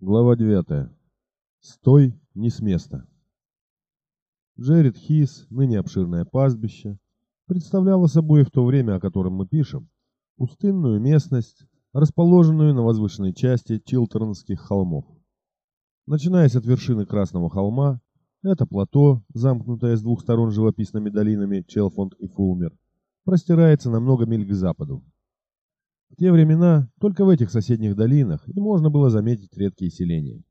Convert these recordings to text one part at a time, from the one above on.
Глава 9. Стой не с места. Джеред Хис, ныне обширное пастбище, представляло собой в то время, о котором мы пишем, пустынную местность, расположенную на возвышенной части Чилтернских холмов. Начинаясь от вершины Красного холма, это плато, замкнутое с двух сторон живописными долинами Челфонд и Фулмер, простирается на много миль к западу. В те времена только в этих соседних долинах и можно было заметить редкие селения.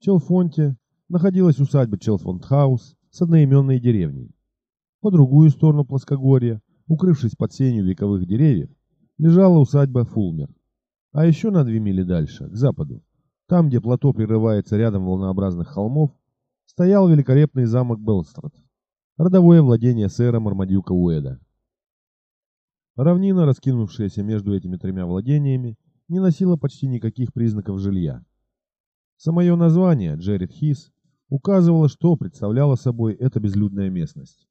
В Челфонте находилась усадьба Челфонт-хаус с одноименной деревней. По другую сторону плоскогорья, укрывшись под сенью вековых деревьев, лежала усадьба Фулмер. А еще на две мили дальше, к западу, там, где плато прерывается рядом волнообразных холмов, стоял великолепный замок Белстрад, родовое владение сэра Мармадюка Уэда. Равнина, раскинувшаяся между этими тремя владениями, не носила почти никаких признаков жилья. Самое название, Джеред Хис, указывало, что представляла собой эта безлюдная местность.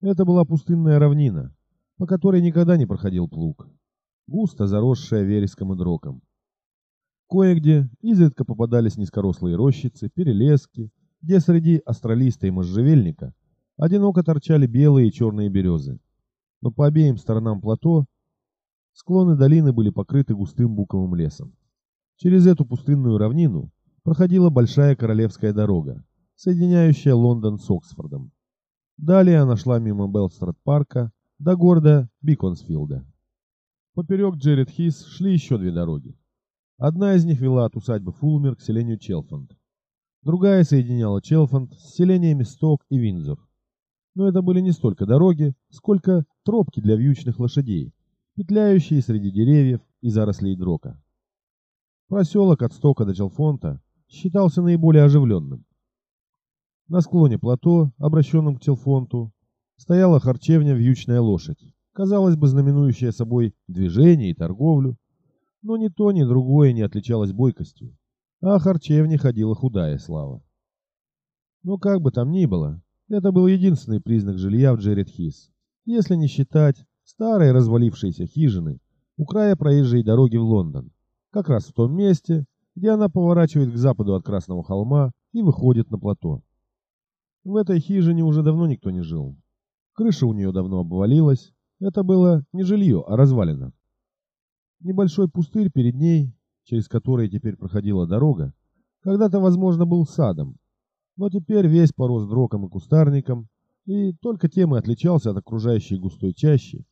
Это была пустынная равнина, по которой никогда не проходил плуг, густо заросшая вереском и дроком. Кое-где изредка попадались низкорослые рощицы, перелески, где среди астролиста и можжевельника одиноко торчали белые и черные березы но по обеим сторонам плато склоны долины были покрыты густым буковым лесом. Через эту пустынную равнину проходила большая королевская дорога, соединяющая Лондон с Оксфордом. Далее она шла мимо Белстрад-парка до города Биконсфилда. Поперек Джеред Хис шли еще две дороги. Одна из них вела от усадьбы Фулмер к селению Челфонд. Другая соединяла Челфонд с селениями Сток и Винзор. Но это были не столько дороги, сколько тропки для вьючных лошадей, петляющие среди деревьев и зарослей дрока. Проселок от Стока до Челфонта считался наиболее оживленным. На склоне плато, обращенном к Челфонту, стояла харчевня «Вьючная лошадь», казалось бы, знаменующая собой движение и торговлю, но ни то, ни другое не отличалось бойкостью, а о харчевне ходила худая слава. Но как бы там ни было, это был единственный признак жилья в Джеред-Хис, если не считать старой развалившейся хижины у края проезжей дороги в Лондон, как раз в том месте, где она поворачивает к западу от Красного холма и выходит на плато. В этой хижине уже давно никто не жил. Крыша у нее давно обвалилась, это было не жилье, а развалина. Небольшой пустырь перед ней, через который теперь проходила дорога, когда-то, возможно, был садом, но теперь весь порос дроком и кустарником, и только тем и отличался от окружающей густой чащи,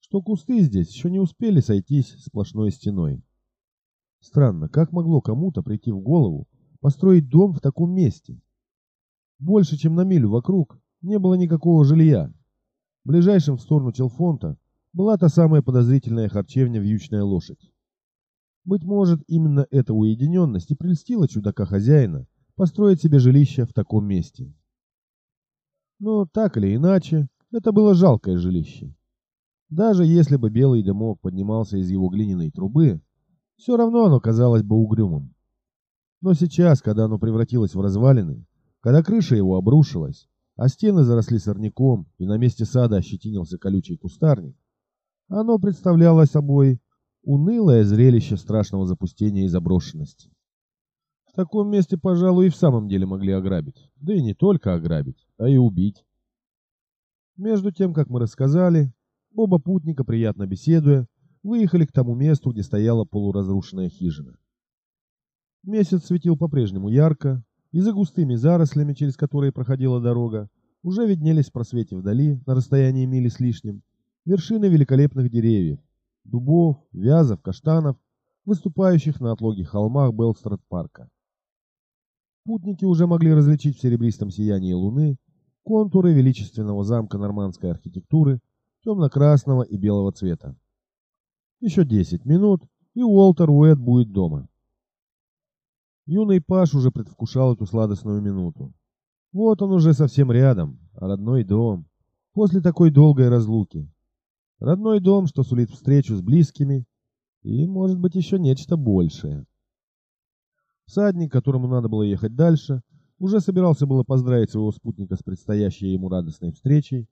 что кусты здесь еще не успели сойтись сплошной стеной. Странно, как могло кому-то прийти в голову построить дом в таком месте? Больше, чем на милю вокруг, не было никакого жилья. Ближайшим в сторону Челфонта была та самая подозрительная харчевня «Вьючная лошадь». Быть может, именно эта уединенность и прельстила чудака-хозяина, построить себе жилище в таком месте. Но так или иначе, это было жалкое жилище. Даже если бы белый дымок поднимался из его глиняной трубы, все равно оно казалось бы угрюмым. Но сейчас, когда оно превратилось в развалины, когда крыша его обрушилась, а стены заросли сорняком и на месте сада ощетинился колючий кустарник, оно представляло собой унылое зрелище страшного запустения и заброшенности. В таком месте, пожалуй, и в самом деле могли ограбить. Да и не только ограбить, а и убить. Между тем, как мы рассказали, оба путника, приятно беседуя, выехали к тому месту, где стояла полуразрушенная хижина. Месяц светил по-прежнему ярко, и за густыми зарослями, через которые проходила дорога, уже виднелись в просвете вдали, на расстоянии мили с лишним, вершины великолепных деревьев, дубов, вязов, каштанов, выступающих на отлогих холмах Белстрад-парка. Путники уже могли различить в серебристом сиянии луны контуры величественного замка нормандской архитектуры темно-красного и белого цвета. Еще десять минут, и Уолтер Уэд будет дома. Юный Паш уже предвкушал эту сладостную минуту. Вот он уже совсем рядом, родной дом, после такой долгой разлуки. Родной дом, что сулит встречу с близкими и, может быть, еще нечто большее. Всадник, которому надо было ехать дальше, уже собирался было поздравить своего спутника с предстоящей ему радостной встречей,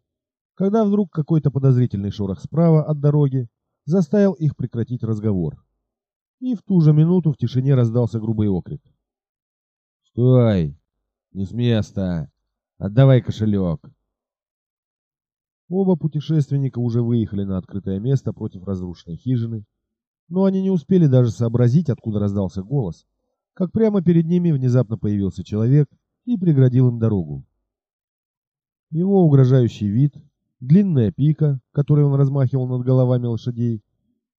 когда вдруг какой-то подозрительный шорох справа от дороги заставил их прекратить разговор. И в ту же минуту в тишине раздался грубый окрик. «Стой! Не с места! Отдавай кошелек!» Оба путешественника уже выехали на открытое место против разрушенной хижины, но они не успели даже сообразить, откуда раздался голос, как прямо перед ними внезапно появился человек и преградил им дорогу. Его угрожающий вид, длинная пика, которой он размахивал над головами лошадей,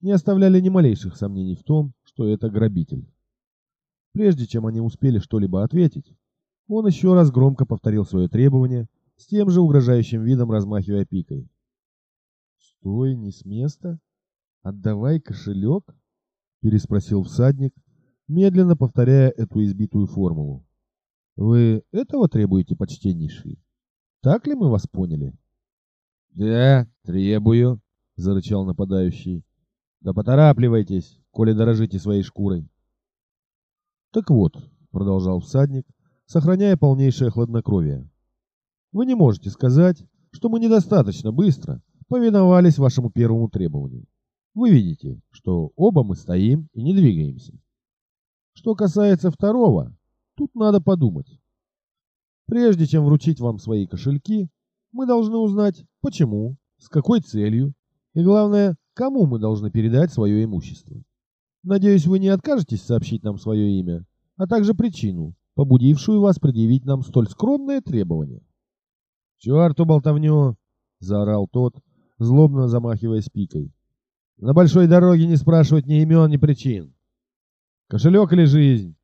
не оставляли ни малейших сомнений в том, что это грабитель. Прежде чем они успели что-либо ответить, он еще раз громко повторил свое требование, с тем же угрожающим видом размахивая пикой. «Стой, не с места? Отдавай кошелек?» — переспросил всадник, медленно повторяя эту избитую формулу. «Вы этого требуете, почтеннейший? Так ли мы вас поняли?» «Да, требую», — зарычал нападающий. «Да поторапливайтесь, коли дорожите своей шкурой». «Так вот», — продолжал всадник, сохраняя полнейшее хладнокровие, «вы не можете сказать, что мы недостаточно быстро повиновались вашему первому требованию. Вы видите, что оба мы стоим и не двигаемся. Что касается второго, тут надо подумать. Прежде чем вручить вам свои кошельки, мы должны узнать, почему, с какой целью и, главное, кому мы должны передать свое имущество. Надеюсь, вы не откажетесь сообщить нам свое имя, а также причину, побудившую вас предъявить нам столь скромное требование. «Черту болтовню!» — заорал тот, злобно замахиваясь пикой. «На большой дороге не спрашивать ни имен, ни причин. Кошелек или жизнь?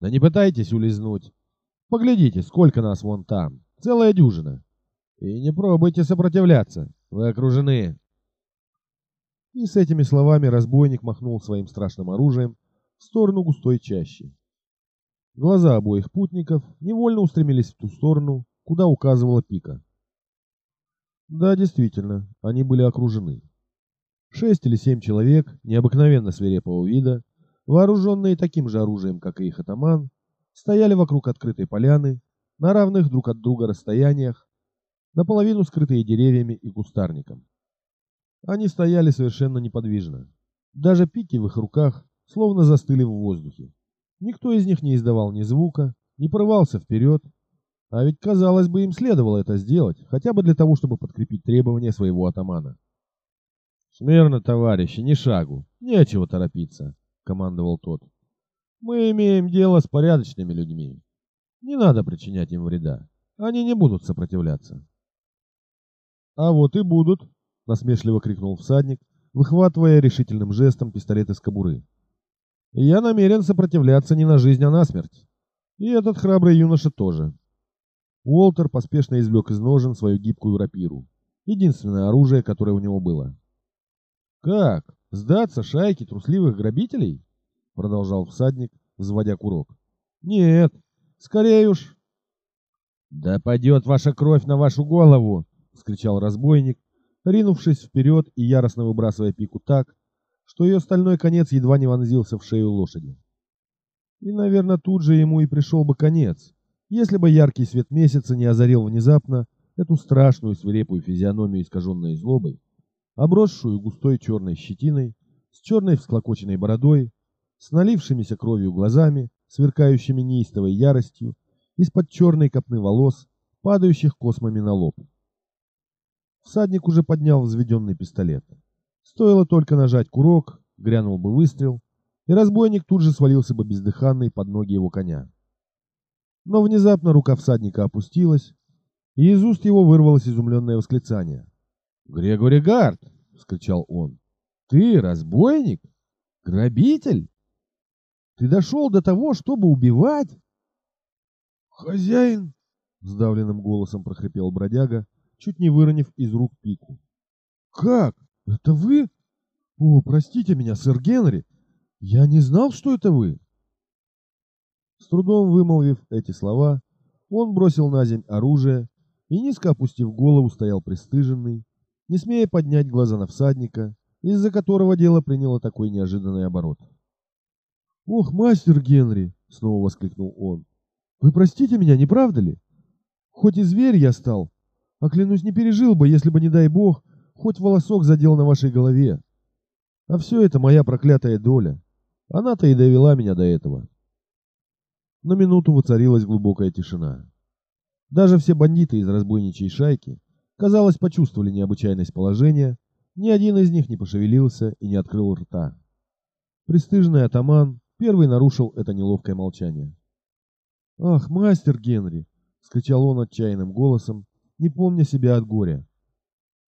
Да не пытайтесь улизнуть. Поглядите, сколько нас вон там. Целая дюжина. И не пробуйте сопротивляться. Вы окружены. И с этими словами разбойник махнул своим страшным оружием в сторону густой чащи. Глаза обоих путников невольно устремились в ту сторону, куда указывала пика. Да, действительно, они были окружены. Шесть или семь человек, необыкновенно свирепого вида, вооруженные таким же оружием, как и их атаман, стояли вокруг открытой поляны, на равных друг от друга расстояниях, наполовину скрытые деревьями и кустарником. Они стояли совершенно неподвижно. Даже пики в их руках словно застыли в воздухе. Никто из них не издавал ни звука, не порывался вперед, а ведь, казалось бы, им следовало это сделать, хотя бы для того, чтобы подкрепить требования своего атамана. «Смирно, товарищи, ни шагу, нечего торопиться», — командовал тот. «Мы имеем дело с порядочными людьми. Не надо причинять им вреда, они не будут сопротивляться». «А вот и будут», — насмешливо крикнул всадник, выхватывая решительным жестом пистолет из кобуры. «Я намерен сопротивляться не на жизнь, а на смерть. И этот храбрый юноша тоже». Уолтер поспешно извлек из ножен свою гибкую рапиру, единственное оружие, которое у него было. «Как? Сдаться шайке трусливых грабителей?» — продолжал всадник, взводя курок. «Нет, скорее уж...» «Да пойдет ваша кровь на вашу голову!» — вскричал разбойник, ринувшись вперед и яростно выбрасывая пику так, что ее стальной конец едва не вонзился в шею лошади. И, наверное, тут же ему и пришел бы конец, если бы яркий свет месяца не озарил внезапно эту страшную свирепую физиономию, искаженной злобой, обросшую густой черной щетиной, с черной всклокоченной бородой, с налившимися кровью глазами, сверкающими неистовой яростью, из-под черной копны волос, падающих космами на лоб. Всадник уже поднял взведенный пистолет. Стоило только нажать курок, грянул бы выстрел, и разбойник тут же свалился бы бездыханный под ноги его коня. Но внезапно рука всадника опустилась, и из уст его вырвалось изумленное восклицание. «Грегори Гард!» — вскричал он. «Ты разбойник? Грабитель? Ты дошел до того, чтобы убивать?» «Хозяин!» — сдавленным голосом прохрипел бродяга, чуть не выронив из рук пику. «Как? Это вы? О, простите меня, сэр Генри! Я не знал, что это вы!» С трудом вымолвив эти слова, он бросил на земь оружие и, низко опустив голову, стоял пристыженный, не смея поднять глаза на всадника, из-за которого дело приняло такой неожиданный оборот. «Ох, мастер Генри!» — снова воскликнул он. «Вы простите меня, не правда ли? Хоть и зверь я стал, а клянусь, не пережил бы, если бы, не дай бог, хоть волосок задел на вашей голове. А все это моя проклятая доля. Она-то и довела меня до этого. На минуту воцарилась глубокая тишина. Даже все бандиты из разбойничьей шайки, казалось, почувствовали необычайность положения, ни один из них не пошевелился и не открыл рта. Престижный атаман первый нарушил это неловкое молчание. «Ах, мастер Генри!» — скричал он отчаянным голосом, не помня себя от горя.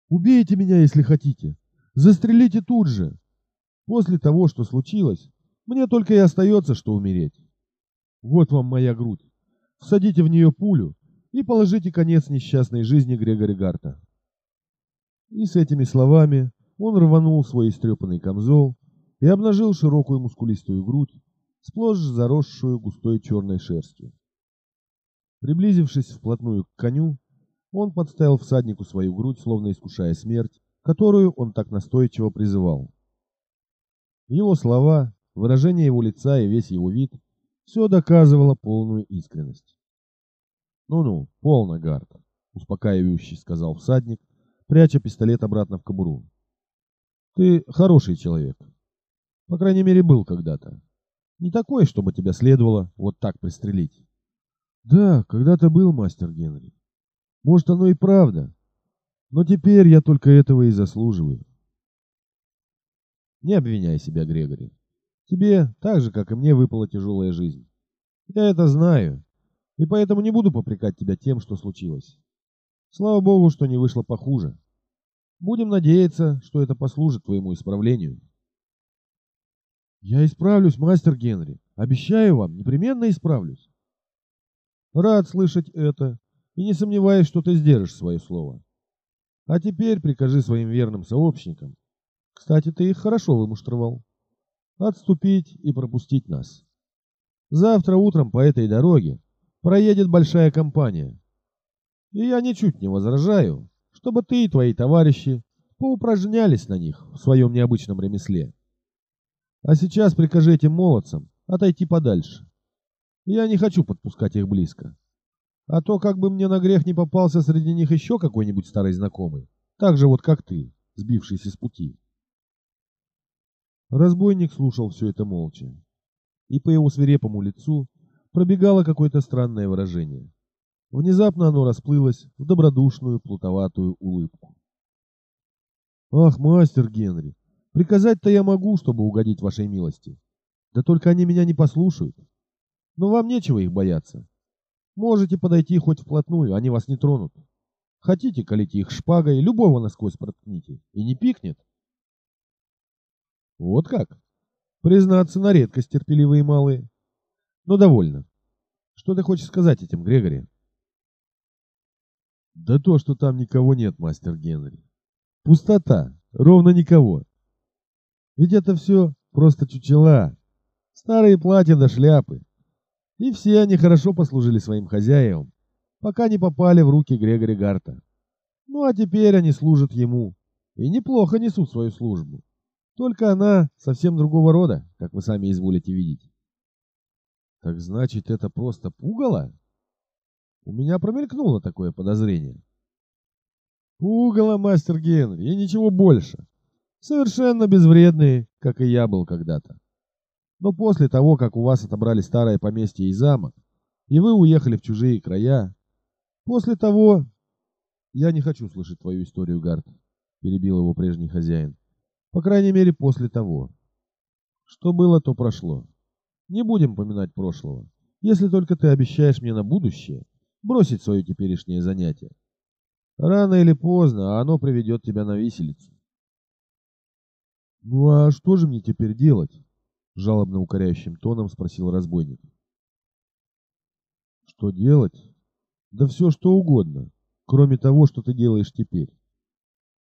«Убейте меня, если хотите! Застрелите тут же! После того, что случилось, мне только и остается, что умереть. Вот вам моя грудь. Всадите в нее пулю и положите конец несчастной жизни Грегори Гарта. И с этими словами он рванул свой истрепанный камзол и обнажил широкую мускулистую грудь, сплошь заросшую густой черной шерстью. Приблизившись вплотную к коню, он подставил всаднику свою грудь, словно искушая смерть, которую он так настойчиво призывал. Его слова, выражение его лица и весь его вид все доказывало полную искренность. «Ну-ну, полно, Гарт», — успокаивающе сказал всадник, пряча пистолет обратно в кобуру. «Ты хороший человек. По крайней мере, был когда-то. Не такой, чтобы тебя следовало вот так пристрелить». «Да, когда-то был, мастер Генри. Может, оно и правда. Но теперь я только этого и заслуживаю». «Не обвиняй себя, Грегори. Тебе, так же, как и мне, выпала тяжелая жизнь. Я это знаю, и поэтому не буду попрекать тебя тем, что случилось. Слава богу, что не вышло похуже. Будем надеяться, что это послужит твоему исправлению. Я исправлюсь, мастер Генри. Обещаю вам, непременно исправлюсь. Рад слышать это, и не сомневаюсь, что ты сдержишь свое слово. А теперь прикажи своим верным сообщникам, кстати, ты их хорошо вымуштровал, отступить и пропустить нас. Завтра утром по этой дороге проедет большая компания. И я ничуть не возражаю, чтобы ты и твои товарищи поупражнялись на них в своем необычном ремесле. А сейчас прикажи этим молодцам отойти подальше. Я не хочу подпускать их близко. А то как бы мне на грех не попался среди них еще какой-нибудь старый знакомый, так же вот как ты, сбившийся с пути. Разбойник слушал все это молча, и по его свирепому лицу пробегало какое-то странное выражение. Внезапно оно расплылось в добродушную, плутоватую улыбку. «Ах, мастер Генри, приказать-то я могу, чтобы угодить вашей милости. Да только они меня не послушают. Но вам нечего их бояться. Можете подойти хоть вплотную, они вас не тронут. Хотите, колите их шпагой, любого насквозь проткните, и не пикнет. Вот как? Признаться, на редкость терпеливые малые. Но довольно. Что ты хочешь сказать этим, Грегори? Да то, что там никого нет, мастер Генри. Пустота, ровно никого. Ведь это все просто чучела, старые платья да шляпы. И все они хорошо послужили своим хозяевам, пока не попали в руки Грегори Гарта. Ну а теперь они служат ему, и неплохо несут свою службу. Только она совсем другого рода, как вы сами изволите видеть. Так значит, это просто пугало? У меня промелькнуло такое подозрение. Пугало, мастер Генри, и ничего больше. Совершенно безвредные, как и я был когда-то. Но после того, как у вас отобрали старое поместье и замок, и вы уехали в чужие края, после того... Я не хочу слышать твою историю, Гард, перебил его прежний хозяин. По крайней мере, после того. Что было, то прошло. Не будем поминать прошлого, если только ты обещаешь мне на будущее бросить свое теперешнее занятие. Рано или поздно оно приведет тебя на виселицу. «Ну а что же мне теперь делать?» — жалобно укоряющим тоном спросил разбойник. «Что делать? Да все что угодно, кроме того, что ты делаешь теперь.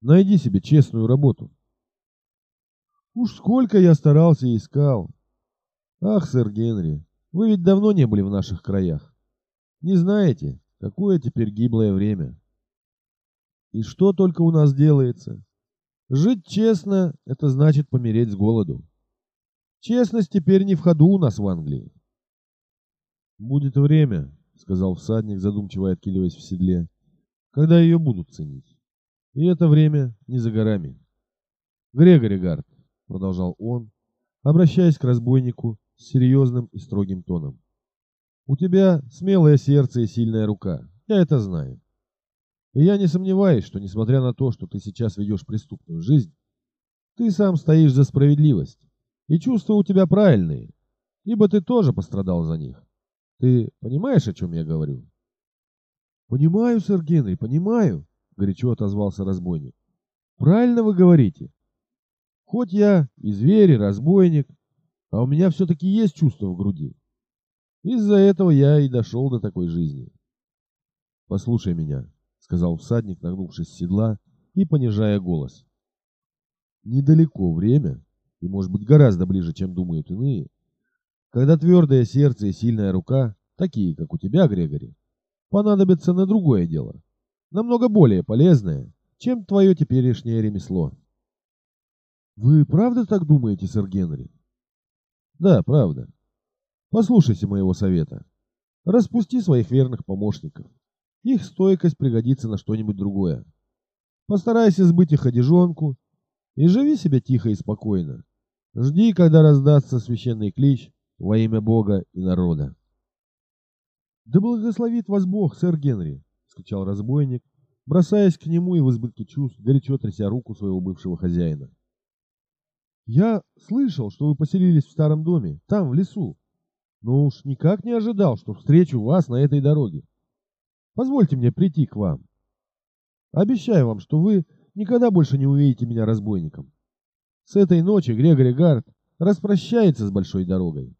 Найди себе честную работу». Уж сколько я старался и искал. Ах, сэр Генри, вы ведь давно не были в наших краях. Не знаете, какое теперь гиблое время. И что только у нас делается? Жить честно — это значит помереть с голоду. Честность теперь не в ходу у нас в Англии. «Будет время», — сказал всадник, задумчиво откидываясь в седле, — «когда ее будут ценить. И это время не за горами. Грегори Гард, продолжал он, обращаясь к разбойнику серьезным и строгим тоном. У тебя смелое сердце и сильная рука, я это знаю. И я не сомневаюсь, что несмотря на то, что ты сейчас ведешь преступную жизнь, ты сам стоишь за справедливость, и чувства у тебя правильные, ибо ты тоже пострадал за них. Ты понимаешь, о чем я говорю? Понимаю, сэр Генри, понимаю, горячо отозвался разбойник. Правильно вы говорите. Хоть я и зверь, и разбойник, а у меня все-таки есть чувство в груди. Из-за этого я и дошел до такой жизни. Послушай меня, сказал всадник, нагнувшись с седла и понижая голос. Недалеко время, и может быть гораздо ближе, чем думают иные, когда твердое сердце и сильная рука, такие, как у тебя, Грегори, понадобятся на другое дело, намного более полезное, чем твое теперешнее ремесло. Вы правда так думаете, сэр Генри? Да, правда. Послушайся моего совета. Распусти своих верных помощников. Их стойкость пригодится на что-нибудь другое. Постарайся сбыть их одежонку и живи себе тихо и спокойно. Жди, когда раздастся священный клич во имя Бога и народа. «Да благословит вас Бог, сэр Генри!» — скричал разбойник, бросаясь к нему и в избытке чувств, горячо тряся руку своего бывшего хозяина. «Я слышал, что вы поселились в старом доме, там, в лесу, но уж никак не ожидал, что встречу вас на этой дороге. Позвольте мне прийти к вам. Обещаю вам, что вы никогда больше не увидите меня разбойником. С этой ночи Грегори Гард распрощается с большой дорогой.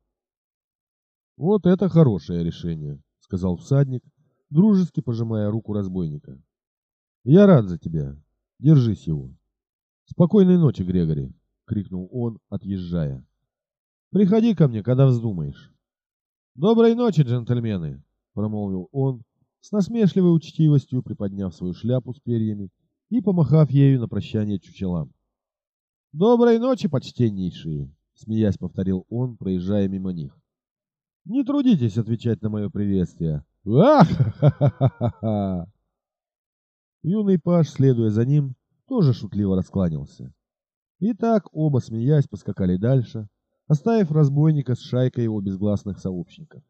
Вот это хорошее решение, сказал всадник, дружески пожимая руку разбойника. Я рад за тебя. Держись его. Спокойной ночи, Грегори, крикнул он, отъезжая. Приходи ко мне, когда вздумаешь. Доброй ночи, джентльмены, промолвил он, с насмешливой учтивостью приподняв свою шляпу с перьями и помахав ею на прощание чучелам. «Доброй ночи, почтеннейшие!» — смеясь повторил он, проезжая мимо них. «Не трудитесь отвечать на мое приветствие!» «Ах-ха-ха-ха-ха!» Юный паж, следуя за ним, тоже шутливо раскланялся. И так оба, смеясь, поскакали дальше, оставив разбойника с шайкой его безгласных сообщников.